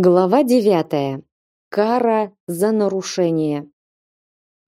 Глава девятая. Кара за нарушение.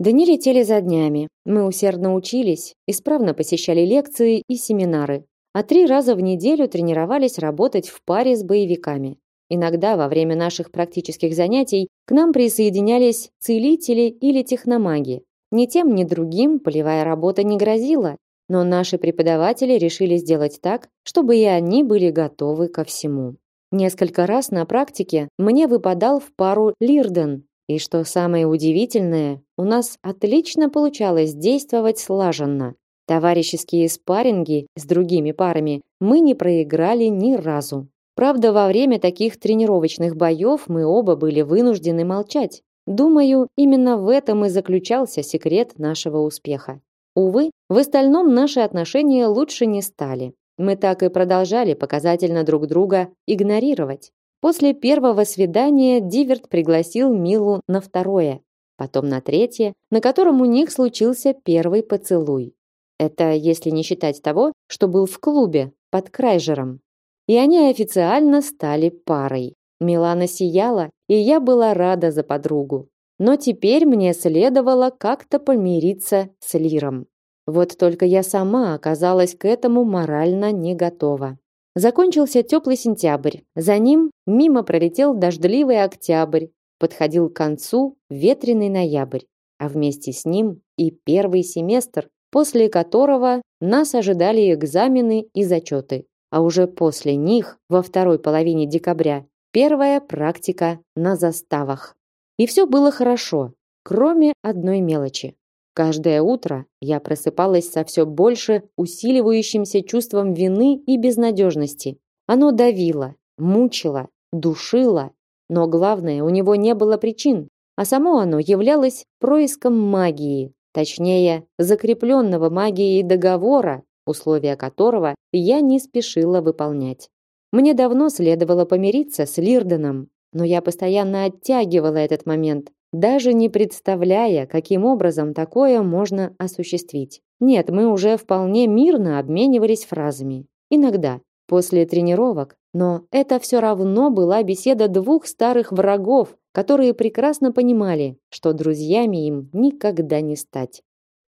Дни летели за днями. Мы усердно учились, исправно посещали лекции и семинары, а три раза в неделю тренировались работать в паре с боевиками. Иногда во время наших практических занятий к нам присоединялись целители или техномаги. Ни тем, ни другим полевая работа не грозила, но наши преподаватели решили сделать так, чтобы и они были готовы ко всему. Несколько раз на практике мне выпадал в пару Лирден, и что самое удивительное, у нас отлично получалось действовать слаженно. Товарищеские спарринги с другими парами мы не проиграли ни разу. Правда, во время таких тренировочных боев мы оба были вынуждены молчать. Думаю, именно в этом и заключался секрет нашего успеха. Увы, в остальном наши отношения лучше не стали. Мы так и продолжали показательно друг друга игнорировать. После первого свидания Диверт пригласил Милу на второе, потом на третье, на котором у них случился первый поцелуй. Это если не считать того, что был в клубе под Крайжером. И они официально стали парой. Милана сияла, и я была рада за подругу. Но теперь мне следовало как-то помириться с Лиром. Вот только я сама оказалась к этому морально не готова. Закончился теплый сентябрь. За ним мимо пролетел дождливый октябрь. Подходил к концу ветреный ноябрь. А вместе с ним и первый семестр, после которого нас ожидали экзамены и зачеты. А уже после них, во второй половине декабря, первая практика на заставах. И все было хорошо, кроме одной мелочи. Каждое утро я просыпалась со все больше усиливающимся чувством вины и безнадежности. Оно давило, мучило, душило, но главное, у него не было причин, а само оно являлось происком магии, точнее, закрепленного магией договора, условия которого я не спешила выполнять. Мне давно следовало помириться с Лирденом, но я постоянно оттягивала этот момент, даже не представляя, каким образом такое можно осуществить. Нет, мы уже вполне мирно обменивались фразами. Иногда, после тренировок, но это все равно была беседа двух старых врагов, которые прекрасно понимали, что друзьями им никогда не стать.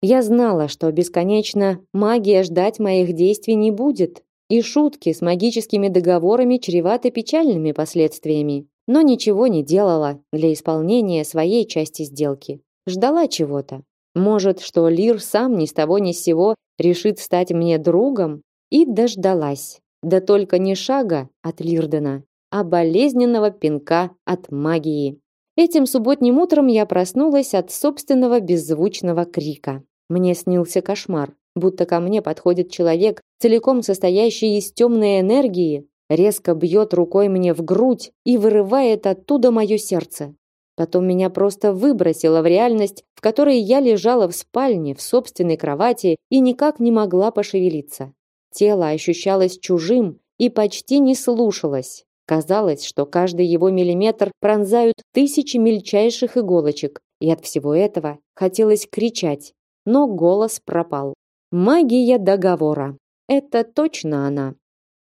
Я знала, что бесконечно магия ждать моих действий не будет, и шутки с магическими договорами чреваты печальными последствиями но ничего не делала для исполнения своей части сделки. Ждала чего-то. Может, что Лир сам ни с того ни с сего решит стать мне другом? И дождалась. Да только не шага от Лирдена, а болезненного пинка от магии. Этим субботним утром я проснулась от собственного беззвучного крика. Мне снился кошмар, будто ко мне подходит человек, целиком состоящий из темной энергии, резко бьет рукой мне в грудь и вырывает оттуда мое сердце. Потом меня просто выбросило в реальность, в которой я лежала в спальне, в собственной кровати и никак не могла пошевелиться. Тело ощущалось чужим и почти не слушалось. Казалось, что каждый его миллиметр пронзают тысячи мельчайших иголочек, и от всего этого хотелось кричать, но голос пропал. Магия договора. Это точно она.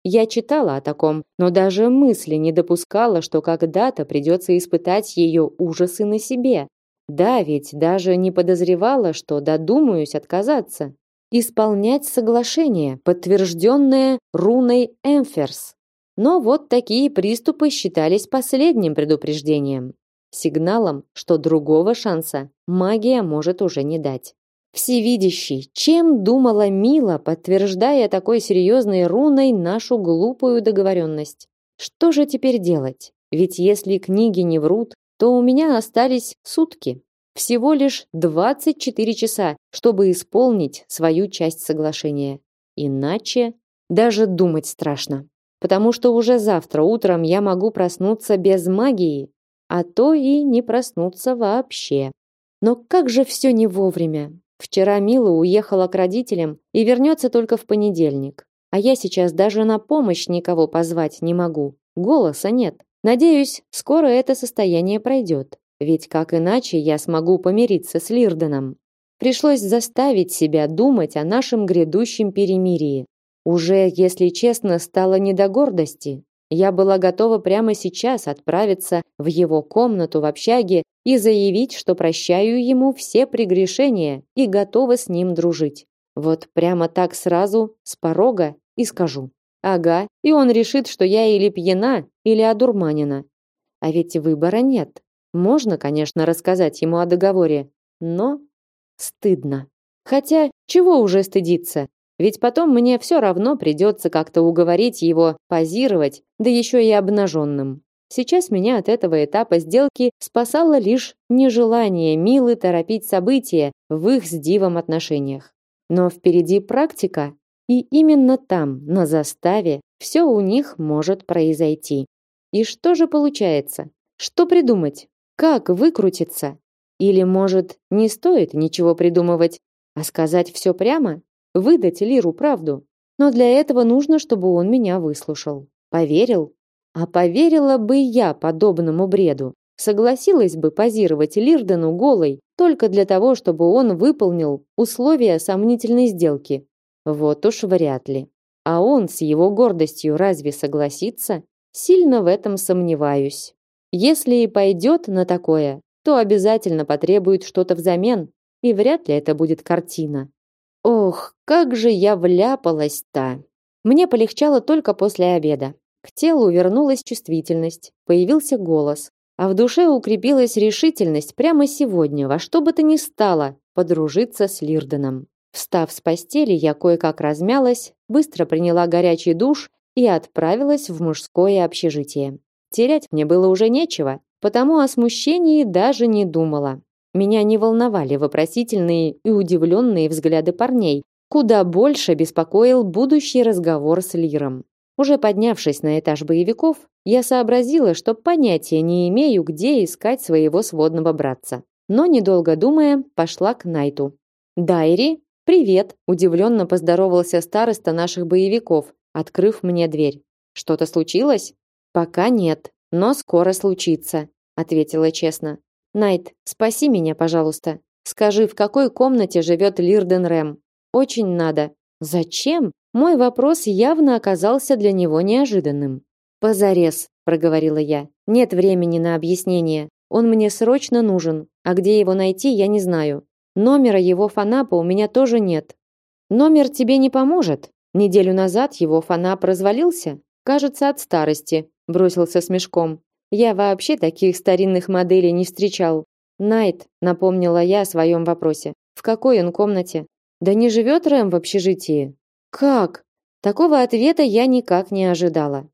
Я читала о таком, но даже мысли не допускала, что когда-то придется испытать ее ужасы на себе. Да, ведь даже не подозревала, что додумаюсь отказаться. Исполнять соглашение, подтвержденное руной Эмферс. Но вот такие приступы считались последним предупреждением. Сигналом, что другого шанса магия может уже не дать. Всевидящий, чем думала Мила, подтверждая такой серьезной руной нашу глупую договоренность? Что же теперь делать? Ведь если книги не врут, то у меня остались сутки. Всего лишь 24 часа, чтобы исполнить свою часть соглашения. Иначе даже думать страшно. Потому что уже завтра утром я могу проснуться без магии, а то и не проснуться вообще. Но как же все не вовремя. Вчера Мила уехала к родителям и вернется только в понедельник. А я сейчас даже на помощь никого позвать не могу. Голоса нет. Надеюсь, скоро это состояние пройдет. Ведь как иначе я смогу помириться с Лирденом? Пришлось заставить себя думать о нашем грядущем перемирии. Уже, если честно, стало не до гордости. Я была готова прямо сейчас отправиться в его комнату в общаге и заявить, что прощаю ему все прегрешения и готова с ним дружить. Вот прямо так сразу, с порога, и скажу. Ага, и он решит, что я или пьяна, или одурманена. А ведь выбора нет. Можно, конечно, рассказать ему о договоре, но стыдно. Хотя, чего уже стыдиться? Ведь потом мне все равно придется как-то уговорить его позировать, да еще и обнаженным. Сейчас меня от этого этапа сделки спасало лишь нежелание Милы торопить события в их с Дивом отношениях. Но впереди практика, и именно там, на заставе, все у них может произойти. И что же получается? Что придумать? Как выкрутиться? Или, может, не стоит ничего придумывать, а сказать все прямо? Выдать Лиру правду? Но для этого нужно, чтобы он меня выслушал. Поверил? А поверила бы я подобному бреду. Согласилась бы позировать Лирдену голой только для того, чтобы он выполнил условия сомнительной сделки. Вот уж вряд ли. А он с его гордостью разве согласится? Сильно в этом сомневаюсь. Если и пойдет на такое, то обязательно потребует что-то взамен, и вряд ли это будет картина. Ох, как же я вляпалась-то. Мне полегчало только после обеда. К телу вернулась чувствительность, появился голос, а в душе укрепилась решительность прямо сегодня во что бы то ни стало подружиться с Лирденом. Встав с постели, я кое-как размялась, быстро приняла горячий душ и отправилась в мужское общежитие. Терять мне было уже нечего, потому о смущении даже не думала. Меня не волновали вопросительные и удивленные взгляды парней, куда больше беспокоил будущий разговор с Лиром. Уже поднявшись на этаж боевиков, я сообразила, что понятия не имею, где искать своего сводного братца. Но, недолго думая, пошла к Найту. «Дайри, «Привет!» – удивленно поздоровался староста наших боевиков, открыв мне дверь. «Что-то случилось?» «Пока нет, но скоро случится», – ответила честно. «Найт, спаси меня, пожалуйста. Скажи, в какой комнате живет Лирден Рэм? Очень надо». «Зачем?» Мой вопрос явно оказался для него неожиданным. «Позарез», – проговорила я. «Нет времени на объяснение. Он мне срочно нужен, а где его найти, я не знаю. Номера его фанапа у меня тоже нет. Номер тебе не поможет. Неделю назад его фанап развалился, кажется, от старости, бросился с мешком. Я вообще таких старинных моделей не встречал. Найт, напомнила я о своем вопросе. В какой он комнате? Да не живет Рэм в общежитии. Как? Такого ответа я никак не ожидала.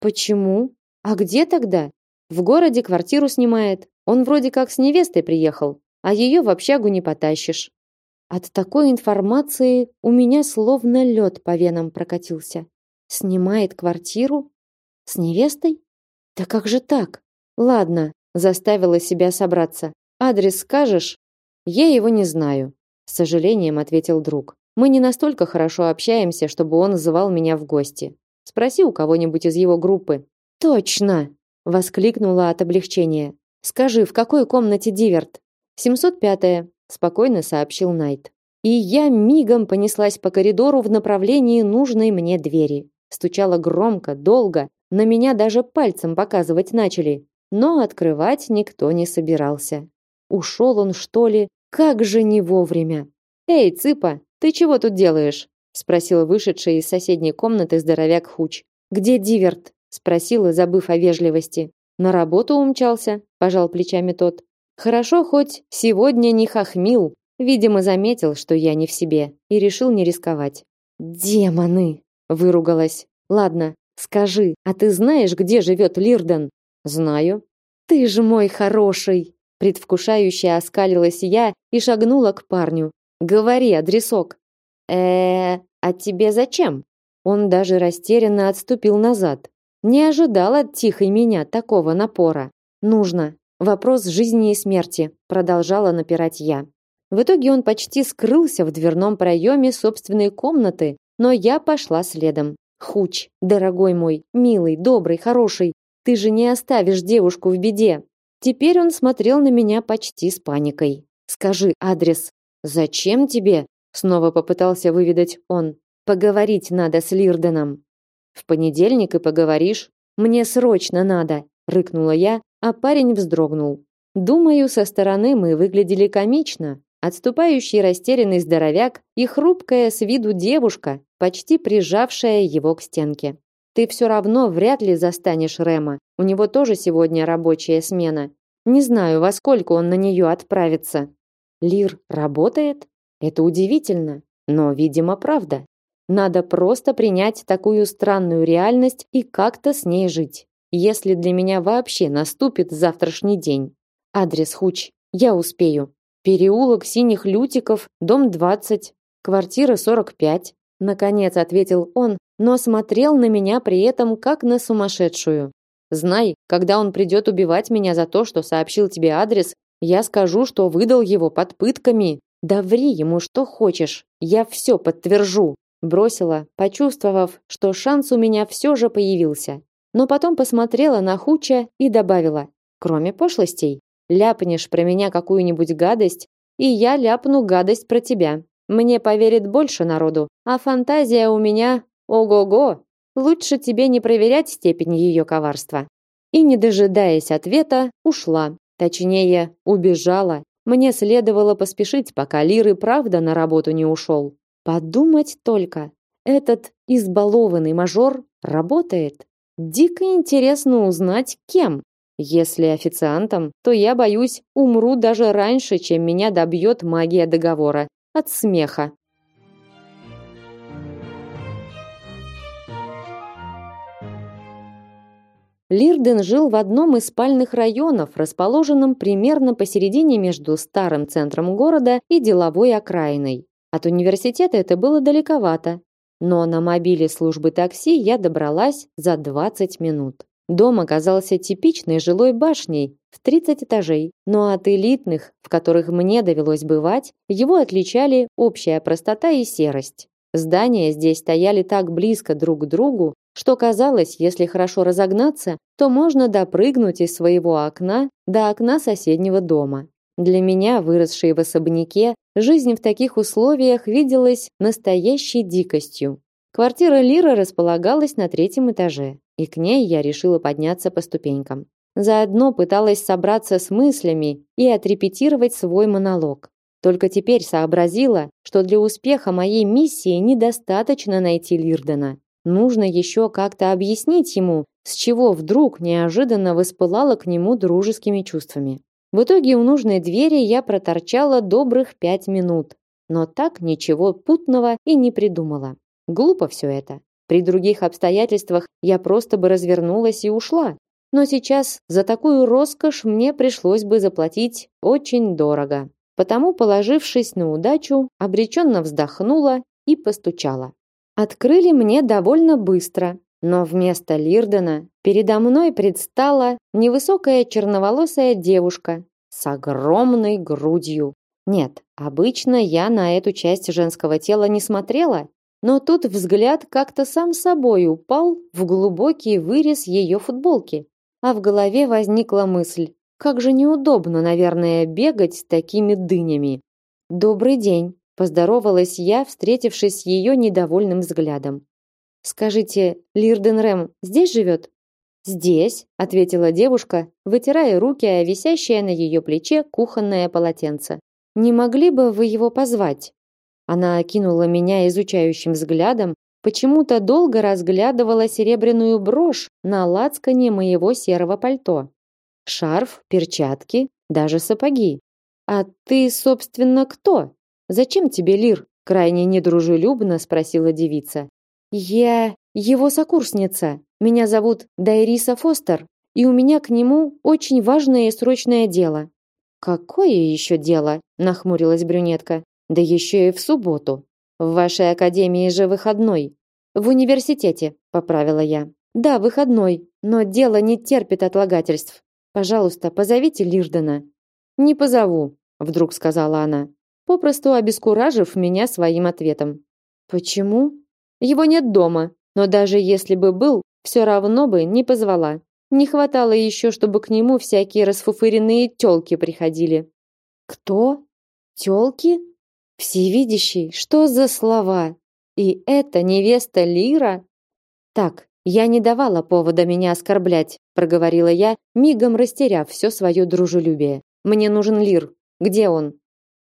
Почему? А где тогда? В городе квартиру снимает. Он вроде как с невестой приехал а ее в общагу не потащишь. От такой информации у меня словно лед по венам прокатился. Снимает квартиру? С невестой? Да как же так? Ладно, заставила себя собраться. Адрес скажешь? Я его не знаю, с сожалением ответил друг. Мы не настолько хорошо общаемся, чтобы он звал меня в гости. Спроси у кого-нибудь из его группы. Точно, воскликнула от облегчения. Скажи, в какой комнате Диверт? 705-е, спокойно сообщил Найт. И я мигом понеслась по коридору в направлении нужной мне двери. Стучала громко, долго, на меня даже пальцем показывать начали, но открывать никто не собирался. Ушел он, что ли? Как же не вовремя. Эй, цыпа, ты чего тут делаешь? спросил вышедший из соседней комнаты здоровяк Хуч. Где Диверт? спросила, забыв о вежливости. На работу умчался, пожал плечами тот. Хорошо хоть сегодня не хохмил, видимо, заметил, что я не в себе, и решил не рисковать. Демоны, выругалась. Ладно, скажи, а ты знаешь, где живет Лирден? Знаю. Ты же мой хороший, предвкушающе оскалилась я и шагнула к парню. Говори адресок. Э, а тебе зачем? Он даже растерянно отступил назад. Не ожидал от тихой меня такого напора. Нужно, Вопрос жизни и смерти, продолжала напирать я. В итоге он почти скрылся в дверном проеме собственной комнаты, но я пошла следом. Хуч, дорогой мой, милый, добрый, хороший, ты же не оставишь девушку в беде. Теперь он смотрел на меня почти с паникой. Скажи адрес. Зачем тебе? Снова попытался выведать он. Поговорить надо с Лирденом. В понедельник и поговоришь. Мне срочно надо, рыкнула я, а парень вздрогнул. Думаю, со стороны мы выглядели комично. Отступающий растерянный здоровяк и хрупкая с виду девушка, почти прижавшая его к стенке. Ты все равно вряд ли застанешь Рема. У него тоже сегодня рабочая смена. Не знаю, во сколько он на нее отправится. Лир работает? Это удивительно, но, видимо, правда. Надо просто принять такую странную реальность и как-то с ней жить. Если для меня вообще наступит завтрашний день. Адрес Хуч. Я успею. Переулок Синих Лютиков, дом 20, квартира 45. Наконец ответил он, но смотрел на меня при этом как на сумасшедшую. Знай, когда он придет убивать меня за то, что сообщил тебе адрес, я скажу, что выдал его под пытками. Да ври ему что хочешь, я все подтвержу. Бросила, почувствовав, что шанс у меня все же появился. Но потом посмотрела на Хуча и добавила: "Кроме пошлостей, ляпнешь про меня какую-нибудь гадость, и я ляпну гадость про тебя. Мне поверит больше народу, а фантазия у меня ого-го. Лучше тебе не проверять степень ее коварства". И не дожидаясь ответа, ушла. Точнее, убежала. Мне следовало поспешить, пока Лир и правда на работу не ушел. Подумать только, этот избалованный мажор работает. Дико интересно узнать, кем. Если официантом, то я боюсь, умру даже раньше, чем меня добьет магия договора. От смеха. Лирден жил в одном из спальных районов, расположенном примерно посередине между старым центром города и деловой окраиной. От университета это было далековато, но на мобиле службы такси я добралась за 20 минут. Дом оказался типичной жилой башней в 30 этажей, но от элитных, в которых мне довелось бывать, его отличали общая простота и серость. Здания здесь стояли так близко друг к другу, что казалось, если хорошо разогнаться, то можно допрыгнуть из своего окна до окна соседнего дома. Для меня, выросшей в особняке, жизнь в таких условиях виделась настоящей дикостью. Квартира Лира располагалась на третьем этаже, и к ней я решила подняться по ступенькам. Заодно пыталась собраться с мыслями и отрепетировать свой монолог. Только теперь сообразила, что для успеха моей миссии недостаточно найти Лирдена. Нужно еще как-то объяснить ему, с чего вдруг неожиданно воспылала к нему дружескими чувствами. В итоге у нужной двери я проторчала добрых пять минут, но так ничего путного и не придумала. Глупо все это. При других обстоятельствах я просто бы развернулась и ушла. Но сейчас за такую роскошь мне пришлось бы заплатить очень дорого. Потому, положившись на удачу, обреченно вздохнула и постучала. Открыли мне довольно быстро, но вместо Лирдена передо мной предстала невысокая черноволосая девушка с огромной грудью. Нет, обычно я на эту часть женского тела не смотрела, но тут взгляд как-то сам собой упал в глубокий вырез ее футболки, а в голове возникла мысль: как же неудобно, наверное, бегать с такими дынями. Добрый день, Поздоровалась я, встретившись с ее недовольным взглядом. Скажите, Лирден Рэм здесь живет?» «Здесь», — ответила девушка, вытирая руки о висящее на ее плече кухонное полотенце. «Не могли бы вы его позвать?» Она окинула меня изучающим взглядом, почему-то долго разглядывала серебряную брошь на лацкане моего серого пальто. Шарф, перчатки, даже сапоги. «А ты, собственно, кто?» Зачем тебе Лир? крайне недружелюбно спросила девица. Я его сокурсница. Меня зовут Дайриса Фостер, и у меня к нему очень важное и срочное дело. Какое еще дело? нахмурилась брюнетка. Да еще и в субботу. В вашей академии же выходной. В университете, поправила я. Да, выходной, но дело не терпит отлагательств. Пожалуйста, позовите Лирдена. Не позову, вдруг сказала она попросту обескуражив меня своим ответом. Почему? Его нет дома, но даже если бы был, все равно бы не позвала. Не хватало еще, чтобы к нему всякие расфуфыренные тёлки приходили. Кто? Тёлки? Всевидящий, что за слова? И это невеста Лира? Так, Я не давала повода меня оскорблять, проговорила я, мигом растеряв все свое дружелюбие. Мне нужен Лир. Где он?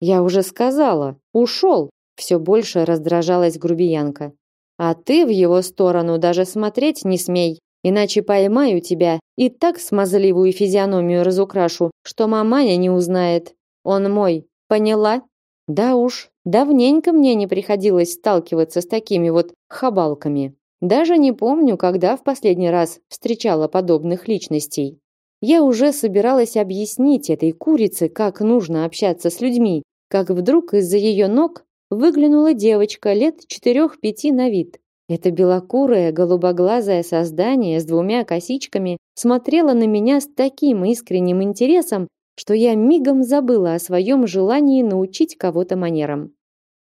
Я уже сказала, ушел. Все больше раздражалась грубиянка. А ты в его сторону даже смотреть не смей, иначе поймаю тебя и так смазливую физиономию разукрашу, что маманя не узнает. Он мой. Поняла? Да уж, давненько мне не приходилось сталкиваться с такими вот хабалками. Даже не помню, когда в последний раз встречала подобных личностей. Я уже собиралась объяснить этой курице, как нужно общаться с людьми, как вдруг из-за ее ног выглянула девочка лет четырех-пяти на вид. Это белокурое, голубоглазое создание с двумя косичками смотрело на меня с таким искренним интересом, что я мигом забыла о своем желании научить кого-то манерам.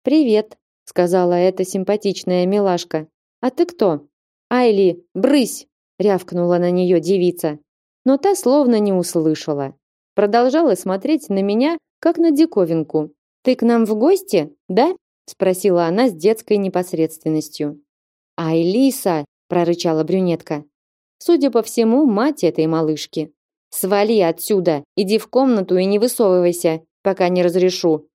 «Привет», — сказала эта симпатичная милашка. А ты кто? Айли, брысь, рявкнула на нее девица. Но та словно не услышала. Продолжала смотреть на меня, как на диковинку. Ты к нам в гости, да? спросила она с детской непосредственностью. Айлиса, прорычала брюнетка. Судя по всему, мать этой малышки. Свали отсюда, иди в комнату и не высовывайся, пока не разрешу.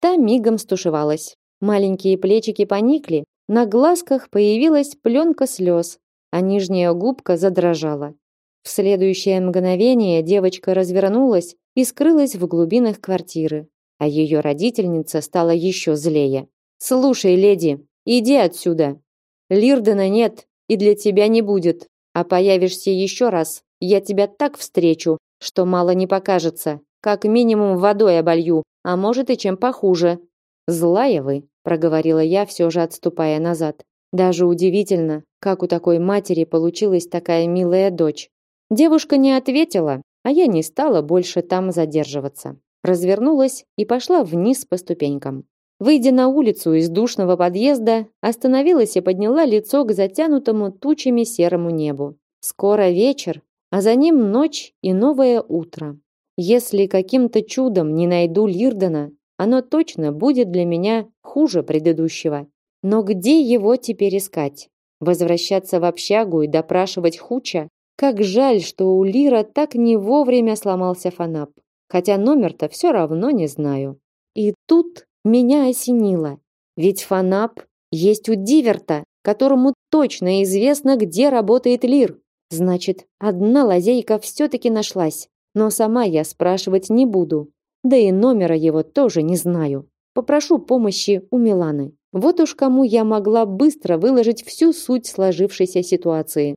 Та мигом стушевалась. Маленькие плечики поникли, на глазках появилась пленка слез, а нижняя губка задрожала. В следующее мгновение девочка развернулась и скрылась в глубинах квартиры, а ее родительница стала еще злее. «Слушай, леди, иди отсюда. Лирдена нет и для тебя не будет, а появишься еще раз, я тебя так встречу, что мало не покажется, как минимум водой оболью, а может и чем похуже. Злая вы, проговорила я, все же отступая назад. Даже удивительно, как у такой матери получилась такая милая дочь. Девушка не ответила, а я не стала больше там задерживаться. Развернулась и пошла вниз по ступенькам. Выйдя на улицу из душного подъезда, остановилась и подняла лицо к затянутому тучами серому небу. Скоро вечер, а за ним ночь и новое утро. Если каким-то чудом не найду Лирдена, оно точно будет для меня хуже предыдущего. Но где его теперь искать? Возвращаться в общагу и допрашивать Хуча? Как жаль, что у Лира так не вовремя сломался фанап. Хотя номер-то все равно не знаю. И тут меня осенило. Ведь фанап есть у Диверта, которому точно известно, где работает Лир. Значит, одна лазейка все-таки нашлась. Но сама я спрашивать не буду. Да и номера его тоже не знаю. Попрошу помощи у Миланы. Вот уж кому я могла быстро выложить всю суть сложившейся ситуации.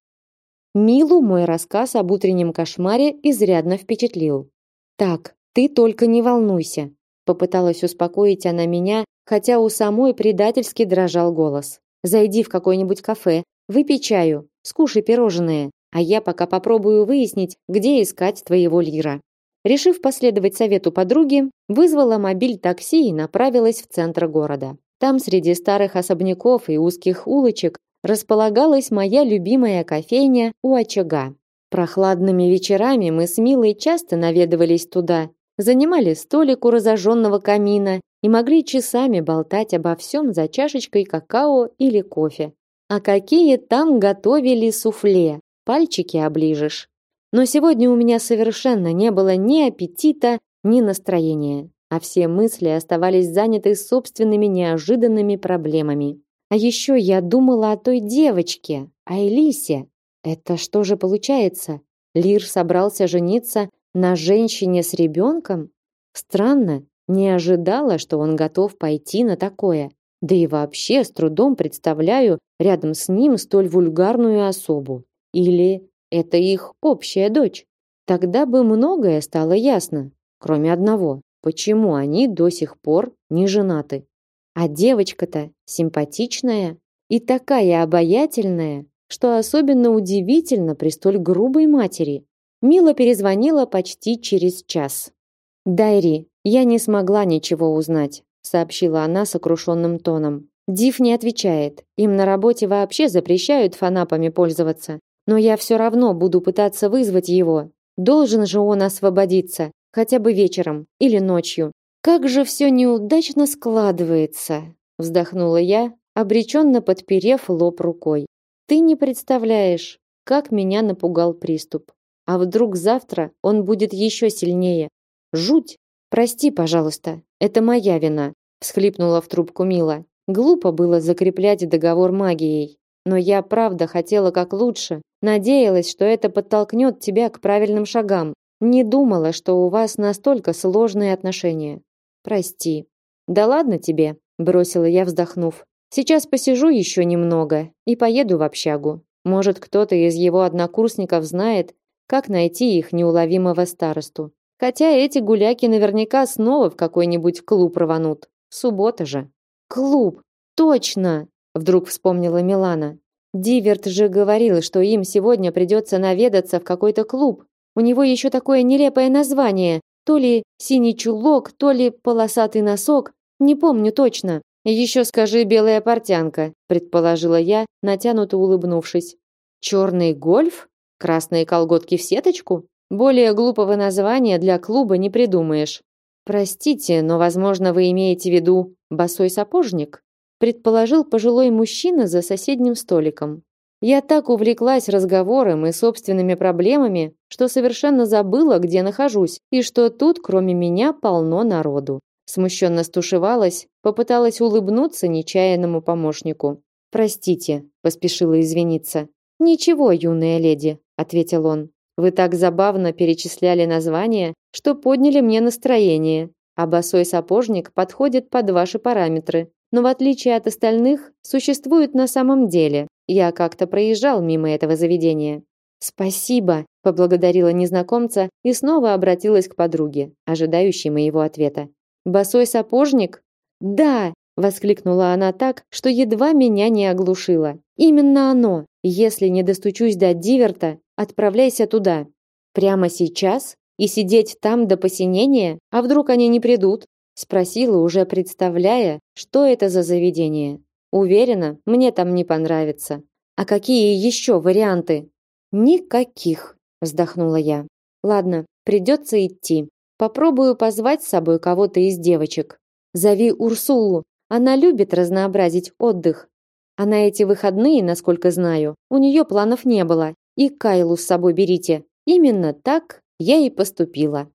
Милу мой рассказ об утреннем кошмаре изрядно впечатлил. Так, ты только не волнуйся, попыталась успокоить она меня, хотя у самой предательски дрожал голос. Зайди в какое-нибудь кафе, выпей чаю, скушай пирожное, а я пока попробую выяснить, где искать твоего лира. Решив последовать совету подруги, вызвала мобиль такси и направилась в центр города. Там среди старых особняков и узких улочек располагалась моя любимая кофейня у очага. Прохладными вечерами мы с Милой часто наведывались туда, занимали столик у разожженного камина и могли часами болтать обо всем за чашечкой какао или кофе. А какие там готовили суфле, пальчики оближешь. Но сегодня у меня совершенно не было ни аппетита, ни настроения, а все мысли оставались заняты собственными неожиданными проблемами. А еще я думала о той девочке, о Элисе. Это что же получается? Лир собрался жениться на женщине с ребенком? Странно, не ожидала, что он готов пойти на такое. Да и вообще с трудом представляю рядом с ним столь вульгарную особу. Или это их общая дочь. Тогда бы многое стало ясно, кроме одного: почему они до сих пор не женаты. А девочка-то симпатичная и такая обаятельная, что особенно удивительно при столь грубой матери. Мила перезвонила почти через час. «Дайри, я не смогла ничего узнать», сообщила она сокрушенным тоном. Див не отвечает. Им на работе вообще запрещают фанапами пользоваться. Но я все равно буду пытаться вызвать его. Должен же он освободиться, хотя бы вечером или ночью. Как же все неудачно складывается, вздохнула я, обреченно подперев лоб рукой. Ты не представляешь, как меня напугал приступ. А вдруг завтра он будет еще сильнее? Жуть! Прости, пожалуйста, это моя вина, всхлипнула в трубку Мила. Глупо было закреплять договор магией, но я правда хотела как лучше, надеялась, что это подтолкнет тебя к правильным шагам. Не думала, что у вас настолько сложные отношения. Прости. Да ладно тебе, бросила я, вздохнув. Сейчас посижу еще немного и поеду в общагу. Может, кто-то из его однокурсников знает, как найти их неуловимого старосту. Хотя эти гуляки наверняка снова в какой-нибудь клуб рванут. Суббота же. Клуб. Точно, вдруг вспомнила Милана. Диверт же говорил, что им сегодня придется наведаться в какой-то клуб. У него еще такое нелепое название, то ли синий чулок, то ли полосатый носок, не помню точно. Еще скажи белая портянка, предположила я, натянуто улыбнувшись. Черный гольф? Красные колготки в сеточку? Более глупого названия для клуба не придумаешь. Простите, но, возможно, вы имеете в виду босой сапожник? Предположил пожилой мужчина за соседним столиком. Я так увлеклась разговором и собственными проблемами, что совершенно забыла, где нахожусь, и что тут, кроме меня, полно народу. Смущенно стушевалась, попыталась улыбнуться нечаянному помощнику. «Простите», – поспешила извиниться. «Ничего, юная леди», – ответил он. «Вы так забавно перечисляли названия, что подняли мне настроение, а босой сапожник подходит под ваши параметры. Но в отличие от остальных, существует на самом деле. Я как-то проезжал мимо этого заведения». «Спасибо», – поблагодарила незнакомца и снова обратилась к подруге, ожидающей моего ответа. Босой сапожник? Да, воскликнула она так, что едва меня не оглушила. Именно оно. Если не достучусь до Диверта, отправляйся туда. Прямо сейчас и сидеть там до посинения, а вдруг они не придут? Спросила, уже представляя, что это за заведение. Уверена, мне там не понравится. А какие еще варианты? Никаких, вздохнула я. Ладно, придется идти. Попробую позвать с собой кого-то из девочек. Зови Урсулу. Она любит разнообразить отдых. А на эти выходные, насколько знаю, у нее планов не было. И Кайлу с собой берите. Именно так я и поступила.